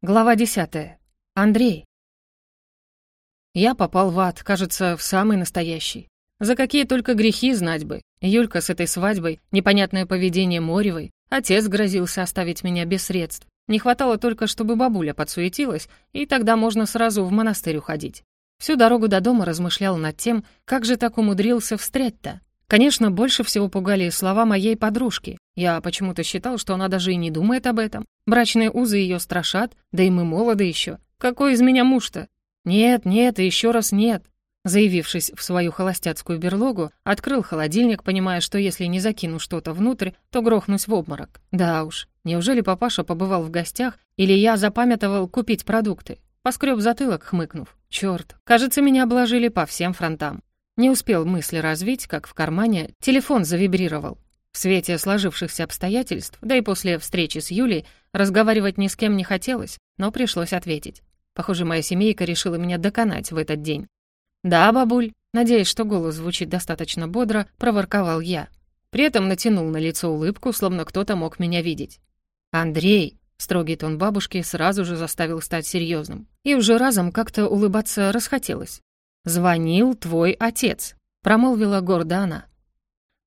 Глава десятая. Андрей. Я попал в ад, кажется, в самый настоящий. За какие только грехи знать бы. Юлька с этой свадьбой, непонятное поведение Моревой, отец грозился оставить меня без средств. Не хватало только, чтобы бабуля подсуетилась, и тогда можно сразу в монастырь уходить. Всю дорогу до дома размышлял над тем, как же так умудрился встрять-то. Конечно, больше всего пугали слова моей подружки. Я почему-то считал, что она даже и не думает об этом. Брачные узы ее страшат, да и мы молоды еще. Какой из меня муж-то? Нет, нет и еще раз нет. Заявившись в свою холостяцкую берлогу, открыл холодильник, понимая, что если не закину что-то внутрь, то грохнусь в обморок. Да уж, неужели папаша побывал в гостях, или я запамятовал купить продукты? Поскреб затылок, хмыкнув. Черт, кажется, меня обложили по всем фронтам. Не успел мысли развить, как в кармане телефон завибрировал. В свете сложившихся обстоятельств, да и после встречи с Юлей, разговаривать ни с кем не хотелось, но пришлось ответить. Похоже, моя семейка решила меня доконать в этот день. «Да, бабуль», надеясь, что голос звучит достаточно бодро, проворковал я. При этом натянул на лицо улыбку, словно кто-то мог меня видеть. «Андрей», строгий тон бабушки сразу же заставил стать серьезным, и уже разом как-то улыбаться расхотелось. «Звонил твой отец», — промолвила гордо она.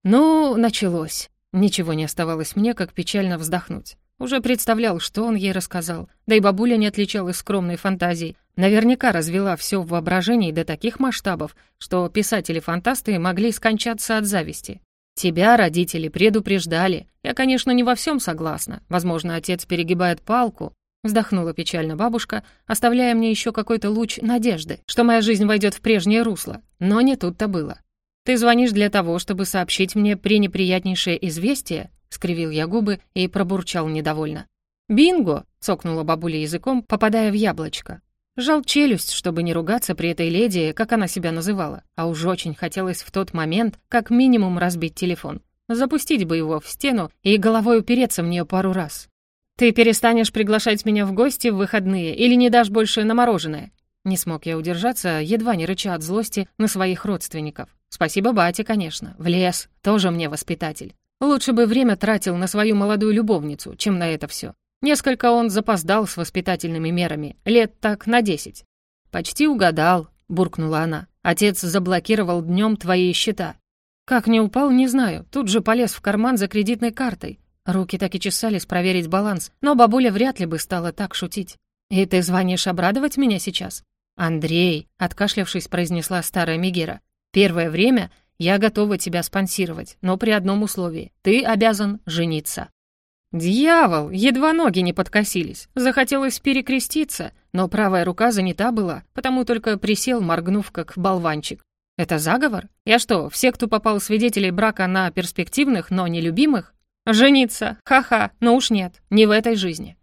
«Ну, началось». Ничего не оставалось мне, как печально вздохнуть. Уже представлял, что он ей рассказал. Да и бабуля не отличалась скромной фантазией. Наверняка развела все в воображении до таких масштабов, что писатели-фантасты могли скончаться от зависти. Тебя родители предупреждали. Я, конечно, не во всем согласна. Возможно, отец перегибает палку, Вздохнула печально бабушка, оставляя мне еще какой-то луч надежды, что моя жизнь войдет в прежнее русло. Но не тут-то было. «Ты звонишь для того, чтобы сообщить мне пренеприятнейшее известие?» — скривил я губы и пробурчал недовольно. «Бинго!» — цокнула бабуля языком, попадая в яблочко. Жал челюсть, чтобы не ругаться при этой леди, как она себя называла, а уж очень хотелось в тот момент как минимум разбить телефон. Запустить бы его в стену и головой упереться в нее пару раз. «Ты перестанешь приглашать меня в гости в выходные или не дашь больше на мороженое?» Не смог я удержаться, едва не рыча от злости на своих родственников. Спасибо бате, конечно. В лес. Тоже мне воспитатель. Лучше бы время тратил на свою молодую любовницу, чем на это все. Несколько он запоздал с воспитательными мерами. Лет так на десять. «Почти угадал», — буркнула она. «Отец заблокировал днем твои счета». Как не упал, не знаю. Тут же полез в карман за кредитной картой. Руки так и чесались проверить баланс, но бабуля вряд ли бы стала так шутить. «И ты звонишь обрадовать меня сейчас?» «Андрей», — откашлявшись, произнесла старая Мегера, «первое время я готова тебя спонсировать, но при одном условии. Ты обязан жениться». «Дьявол! Едва ноги не подкосились. Захотелось перекреститься, но правая рука занята была, потому только присел, моргнув, как болванчик. Это заговор? Я что, все, кто попал свидетелей брака на перспективных, но нелюбимых? «Жениться! Ха-ха! Но уж нет, не в этой жизни!»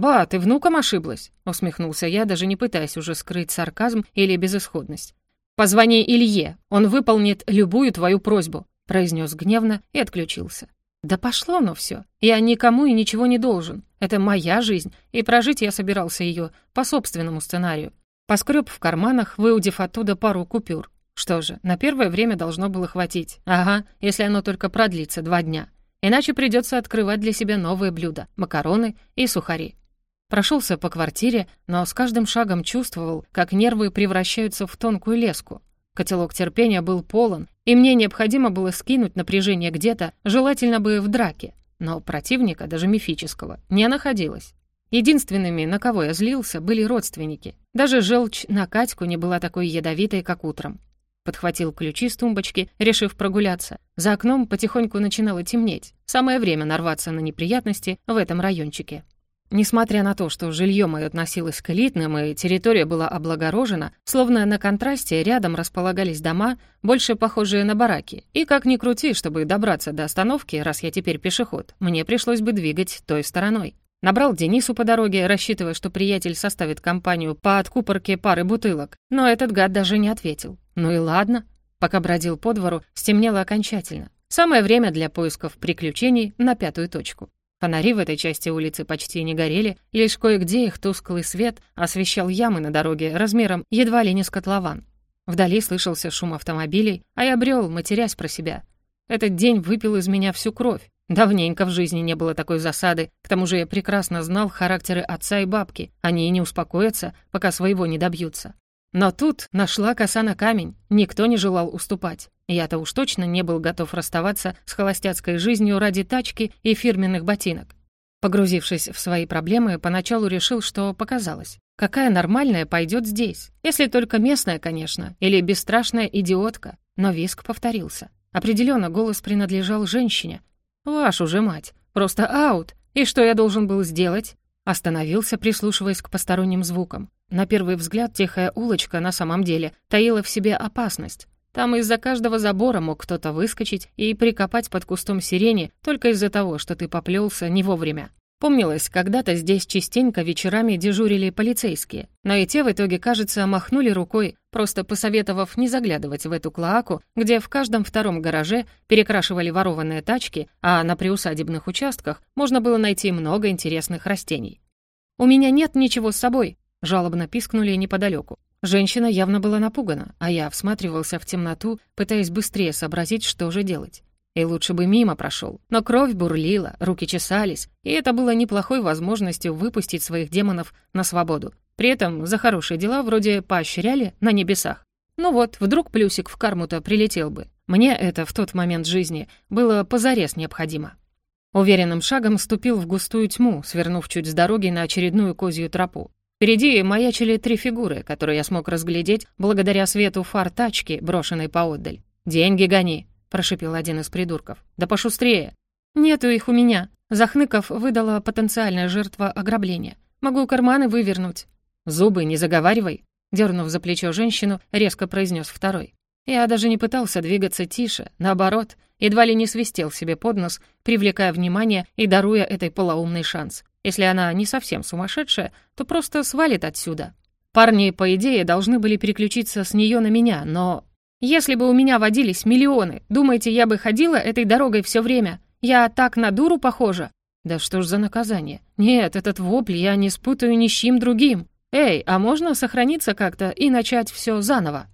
«Ба, ты внуком ошиблась?» — усмехнулся я, даже не пытаясь уже скрыть сарказм или безысходность. «Позвони Илье, он выполнит любую твою просьбу», — произнес гневно и отключился. «Да пошло оно все. Я никому и ничего не должен. Это моя жизнь, и прожить я собирался ее по собственному сценарию. Поскреб в карманах, выудив оттуда пару купюр. Что же, на первое время должно было хватить. Ага, если оно только продлится два дня. Иначе придется открывать для себя новые блюда — макароны и сухари. Прошелся по квартире, но с каждым шагом чувствовал, как нервы превращаются в тонкую леску. Котелок терпения был полон, и мне необходимо было скинуть напряжение где-то, желательно бы в драке. Но противника, даже мифического, не находилось. Единственными, на кого я злился, были родственники. Даже желчь на Катьку не была такой ядовитой, как утром. Подхватил ключи с тумбочки, решив прогуляться. За окном потихоньку начинало темнеть. Самое время нарваться на неприятности в этом райончике. Несмотря на то, что жилье мое относилось к элитным и территория была облагорожена, словно на контрасте рядом располагались дома, больше похожие на бараки. И как ни крути, чтобы добраться до остановки, раз я теперь пешеход, мне пришлось бы двигать той стороной. Набрал Денису по дороге, рассчитывая, что приятель составит компанию по откупорке пары бутылок, но этот гад даже не ответил. Ну и ладно. Пока бродил по двору, стемнело окончательно. Самое время для поисков приключений на пятую точку. Фонари в этой части улицы почти не горели, лишь кое-где их тусклый свет освещал ямы на дороге размером едва ли не с котлован. Вдали слышался шум автомобилей, а я брел, матерясь про себя. Этот день выпил из меня всю кровь. Давненько в жизни не было такой засады, к тому же я прекрасно знал характеры отца и бабки, они и не успокоятся, пока своего не добьются. Но тут нашла коса на камень, никто не желал уступать. Я-то уж точно не был готов расставаться с холостяцкой жизнью ради тачки и фирменных ботинок. Погрузившись в свои проблемы, поначалу решил, что показалось. Какая нормальная пойдет здесь? Если только местная, конечно, или бесстрашная идиотка. Но виск повторился. Определенно голос принадлежал женщине. «Ваш уже мать. Просто аут. И что я должен был сделать?» Остановился, прислушиваясь к посторонним звукам. На первый взгляд тихая улочка на самом деле таила в себе опасность. Там из-за каждого забора мог кто-то выскочить и прикопать под кустом сирени только из-за того, что ты поплелся не вовремя. Помнилось, когда-то здесь частенько вечерами дежурили полицейские, но и те в итоге, кажется, махнули рукой, просто посоветовав не заглядывать в эту клоаку, где в каждом втором гараже перекрашивали ворованные тачки, а на приусадебных участках можно было найти много интересных растений. «У меня нет ничего с собой», — жалобно пискнули неподалеку. Женщина явно была напугана, а я всматривался в темноту, пытаясь быстрее сообразить, что же делать. И лучше бы мимо прошел. Но кровь бурлила, руки чесались, и это было неплохой возможностью выпустить своих демонов на свободу. При этом за хорошие дела вроде поощряли на небесах. Ну вот, вдруг плюсик в карму-то прилетел бы. Мне это в тот момент жизни было позарез необходимо. Уверенным шагом ступил в густую тьму, свернув чуть с дороги на очередную козью тропу. Впереди маячили три фигуры, которые я смог разглядеть благодаря свету фар тачки, брошенной поотдаль. «Деньги гони», — прошипел один из придурков. «Да пошустрее». «Нету их у меня». Захныков выдала потенциальная жертва ограбления. «Могу карманы вывернуть». «Зубы не заговаривай», — дернув за плечо женщину, резко произнес второй. Я даже не пытался двигаться тише, наоборот, едва ли не свистел себе под нос, привлекая внимание и даруя этой полоумный шанс. Если она не совсем сумасшедшая, то просто свалит отсюда. Парни, по идее, должны были переключиться с нее на меня, но... Если бы у меня водились миллионы, думаете, я бы ходила этой дорогой все время? Я так на дуру похожа? Да что ж за наказание? Нет, этот вопль я не спутаю ни с чем другим. Эй, а можно сохраниться как-то и начать все заново?